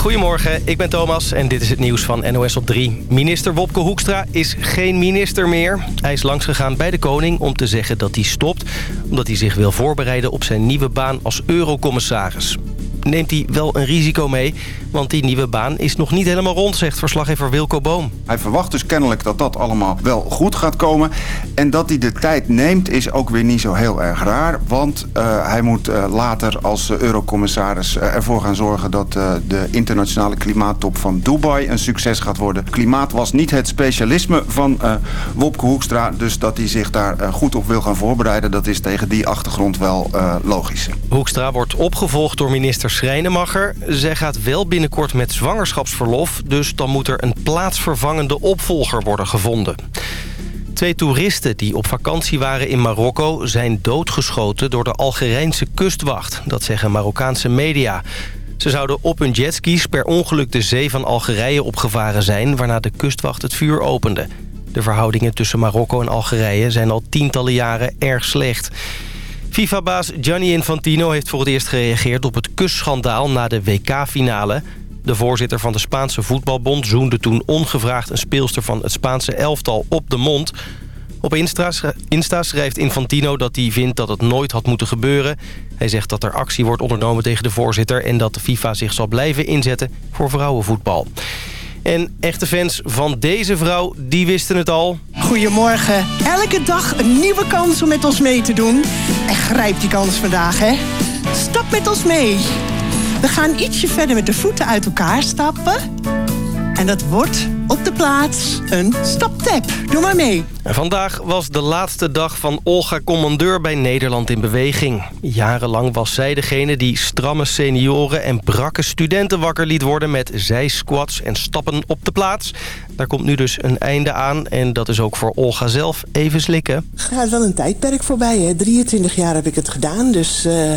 Goedemorgen, ik ben Thomas en dit is het nieuws van NOS op 3. Minister Wopke Hoekstra is geen minister meer. Hij is langsgegaan bij de koning om te zeggen dat hij stopt... omdat hij zich wil voorbereiden op zijn nieuwe baan als eurocommissaris neemt hij wel een risico mee. Want die nieuwe baan is nog niet helemaal rond, zegt verslaggever Wilco Boom. Hij verwacht dus kennelijk dat dat allemaal wel goed gaat komen. En dat hij de tijd neemt is ook weer niet zo heel erg raar. Want uh, hij moet uh, later als eurocommissaris uh, ervoor gaan zorgen... dat de internationale klimaattop van Dubai een succes gaat worden. Klimaat was niet het specialisme van Wopke Hoekstra. Dus dat hij zich daar goed op wil gaan voorbereiden... dat is tegen die achtergrond wel logisch. Hoekstra wordt opgevolgd door minister Schrijnemacher. Zij gaat wel binnenkort met zwangerschapsverlof... dus dan moet er een plaatsvervangende opvolger worden gevonden. Twee toeristen die op vakantie waren in Marokko... zijn doodgeschoten door de Algerijnse kustwacht. Dat zeggen Marokkaanse media. Ze zouden op hun jetskis per ongeluk de zee van Algerije opgevaren zijn... waarna de kustwacht het vuur opende. De verhoudingen tussen Marokko en Algerije zijn al tientallen jaren erg slecht. FIFA-baas Gianni Infantino heeft voor het eerst gereageerd op het kusschandaal na de WK-finale. De voorzitter van de Spaanse voetbalbond zoende toen ongevraagd een speelster van het Spaanse elftal op de mond. Op Insta, schrijft Infantino dat hij vindt dat het nooit had moeten gebeuren. Hij zegt dat er actie wordt ondernomen tegen de voorzitter... en dat de FIFA zich zal blijven inzetten voor vrouwenvoetbal. En echte fans van deze vrouw, die wisten het al. Goedemorgen. Elke dag een nieuwe kans om met ons mee te doen. En grijp die kans vandaag, hè. Stap met ons mee. We gaan ietsje verder met de voeten uit elkaar stappen. En dat wordt op de plaats een staptap. Doe maar mee. vandaag was de laatste dag van Olga Commandeur bij Nederland in Beweging. Jarenlang was zij degene die stramme senioren en brakke studenten wakker liet worden... met zijsquats en stappen op de plaats. Daar komt nu dus een einde aan en dat is ook voor Olga zelf even slikken. Gaat wel een tijdperk voorbij, hè? 23 jaar heb ik het gedaan, dus... Uh...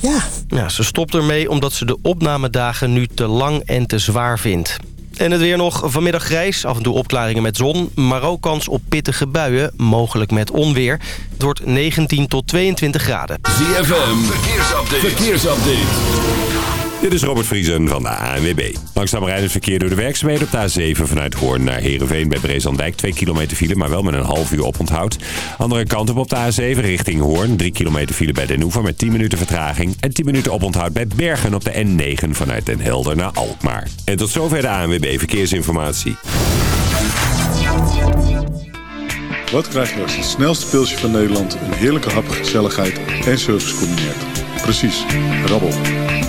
Ja. ja. Ze stopt ermee omdat ze de opnamedagen nu te lang en te zwaar vindt. En het weer nog vanmiddag grijs, af en toe opklaringen met zon... maar ook kans op pittige buien, mogelijk met onweer. Het wordt 19 tot 22 graden. ZFM, verkeersupdate. verkeersupdate. Dit is Robert Vriesen van de ANWB. Langzaam rijdend verkeer door de werkzaamheden op de A7 vanuit Hoorn naar Heerenveen bij Brezandijk. 2 kilometer file, maar wel met een half uur oponthoud. Andere kant op op de A7 richting Hoorn. 3 kilometer file bij Den Hoever met 10 minuten vertraging. En 10 minuten oponthoud bij Bergen op de N9 vanuit Den Helder naar Alkmaar. En tot zover de ANWB Verkeersinformatie. Wat krijg je als het snelste pilsje van Nederland... een heerlijke hap, gezelligheid en service combineert? Precies, rabbel.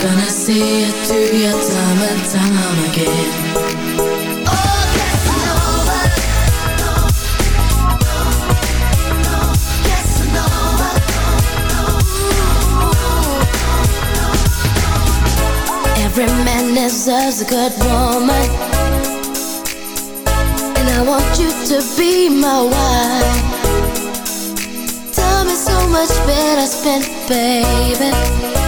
Gonna see it through your time and time again. Oh! Every man deserves a good woman. And I want you to be my wife. Time is so much better spent, baby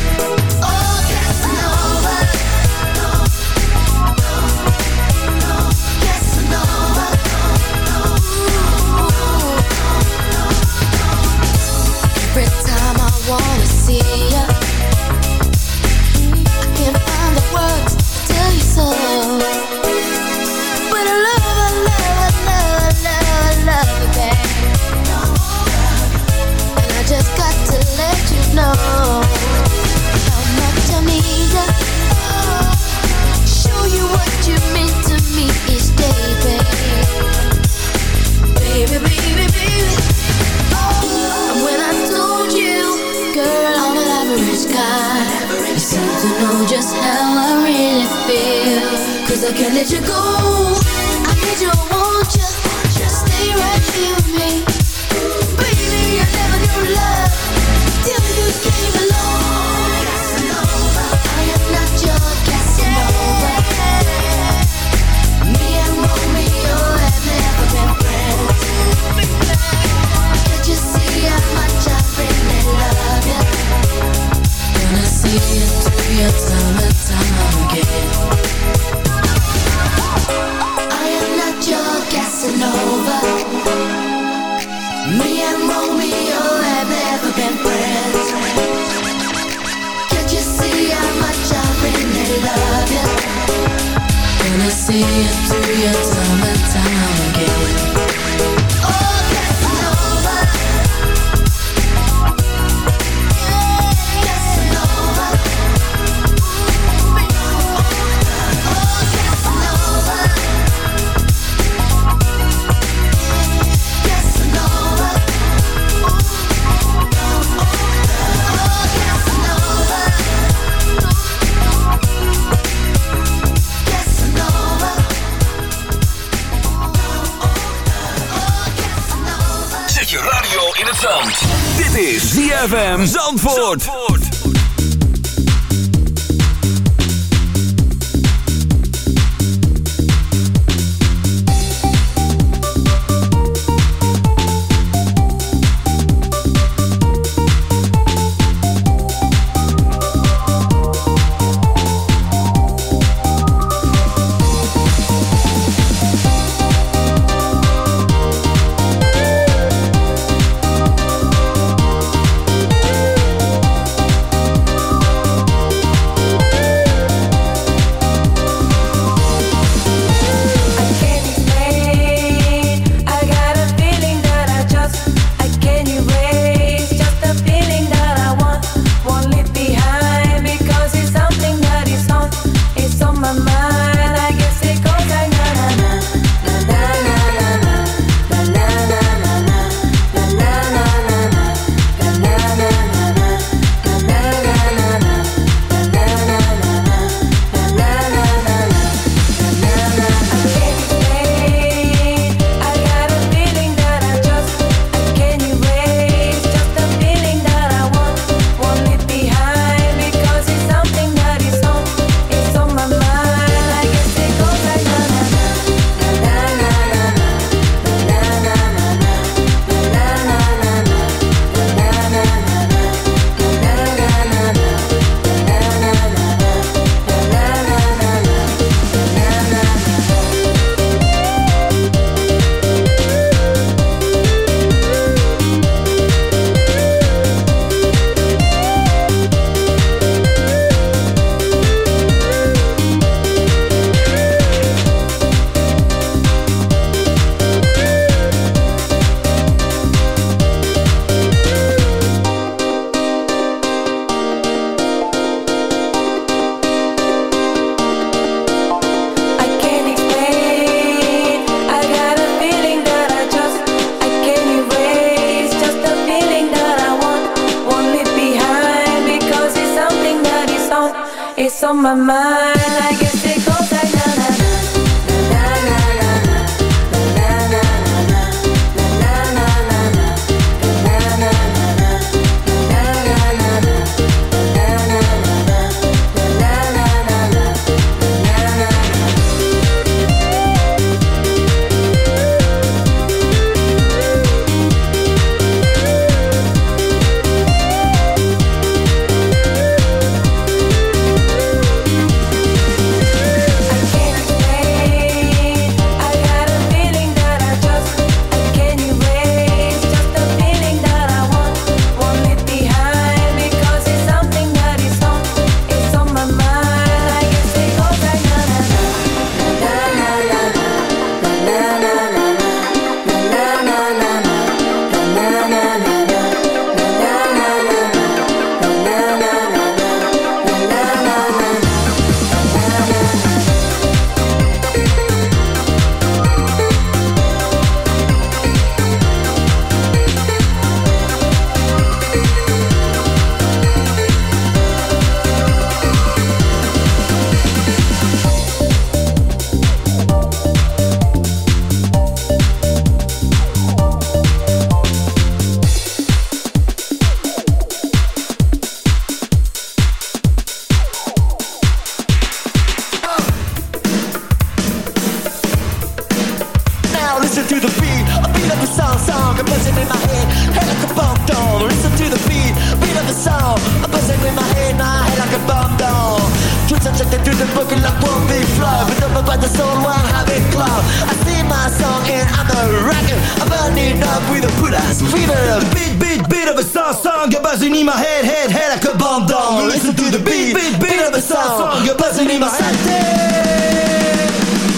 can't let you go. It's on my mind. Twist and check through the book like one big flow, but up by the soul, one habit club. I sing my song and I'm a rocker, I'm burning up with a put ass fever. Beat, beat, beat of a song, song, a buzzing in my head, head, head like a bomb down. Listen to the beat, beat, beat of a song, song, a buzzing in my head.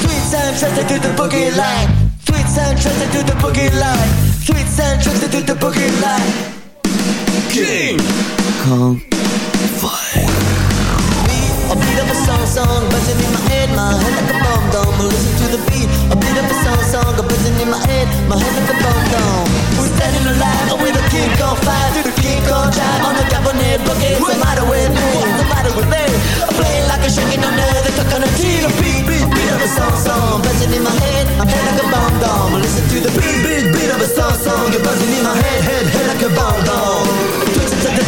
Sweet sound trusted to the boogie line. Sweet sound trusted to the boogie line. Sweet sound trusted to the boogie line. King Kong my head, my head like a bomb dome. We're standing alive with a king on fire, through the king on drive on the cabinet boogie. What's the matter with me? What's the matter with me? I'm playing like a shaking under the coconut tree. The beat, beat, beat of a song, song, buzzing in my head, my head like a bomb dome. Listen to the beat, beat, beat of a song, song, you're buzzing in my head, head, head like a bomb dome.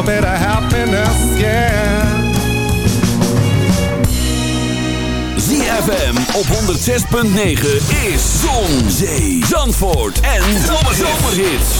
Little bit happiness, yeah. ZFM op 106.9 is Zon, Zee, Zandvoort en Zomerhits.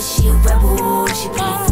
She a rebel. She put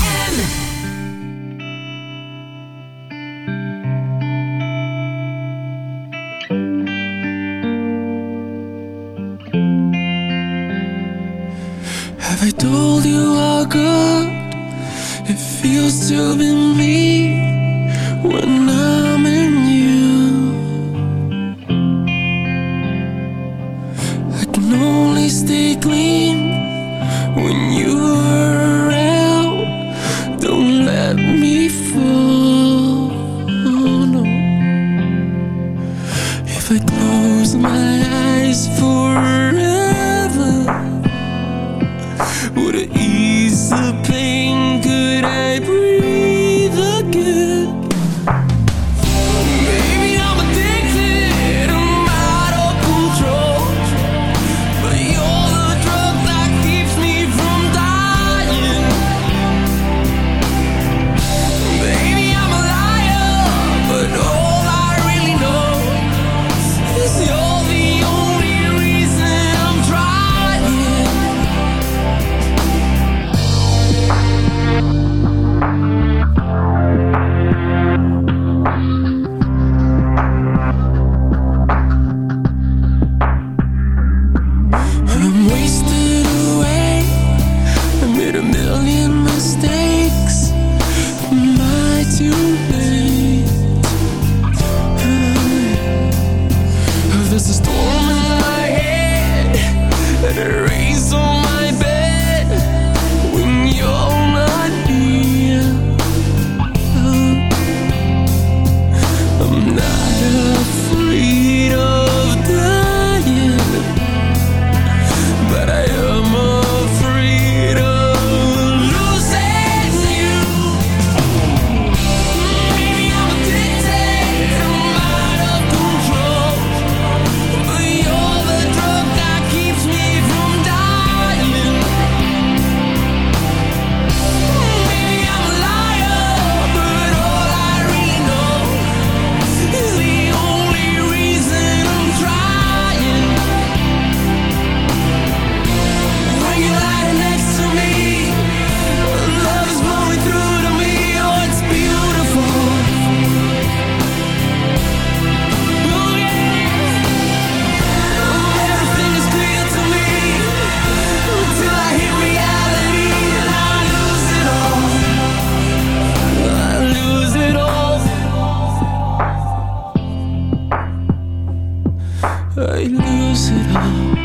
I lose it all.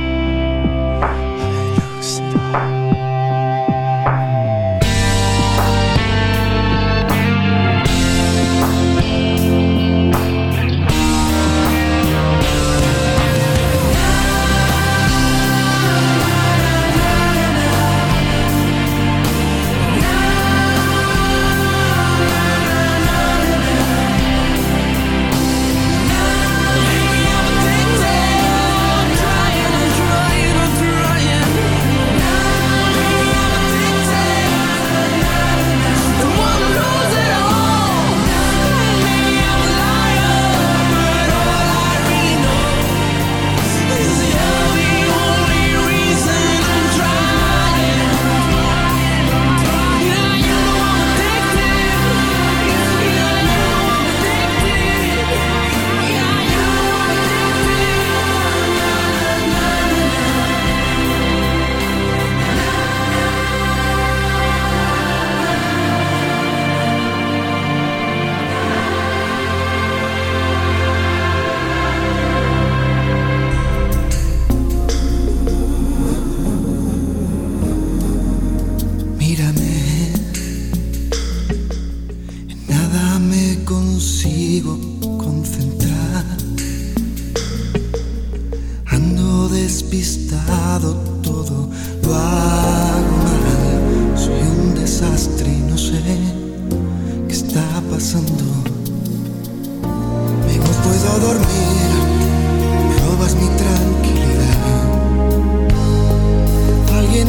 I lose it all.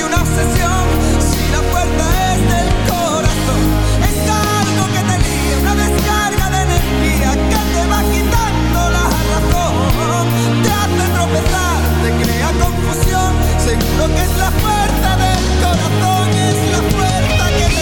una obsesión si la puerta es del corazón. Es algo que te lía, una descarga de energía que te va quitando la razón. Te hace tropezar, te crea confusión. Seguro que es la puerta del corazón, es la puerta que te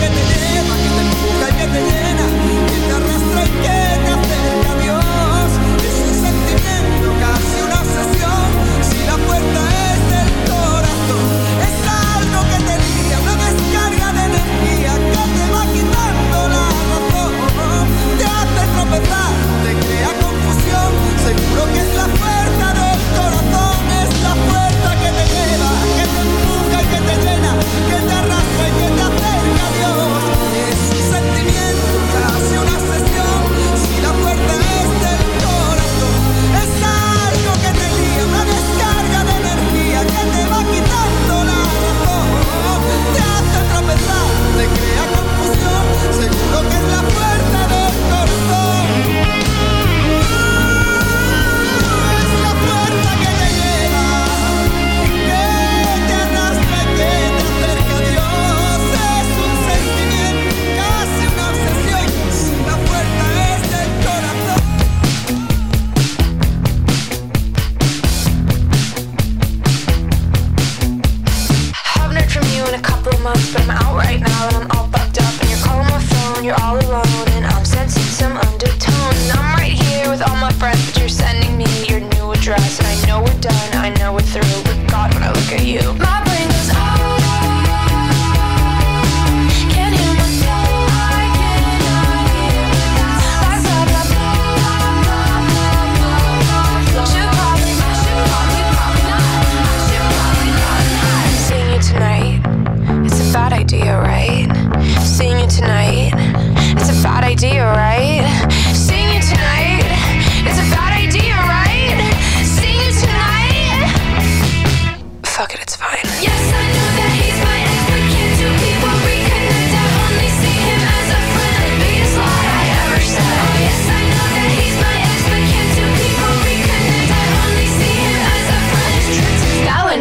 Que te lleva, que te empuja y que te llena, que te arrastra y que te acerca a Dios. Es un sentimiento, casi una sesión. Si la puerta es.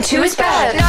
two is bad.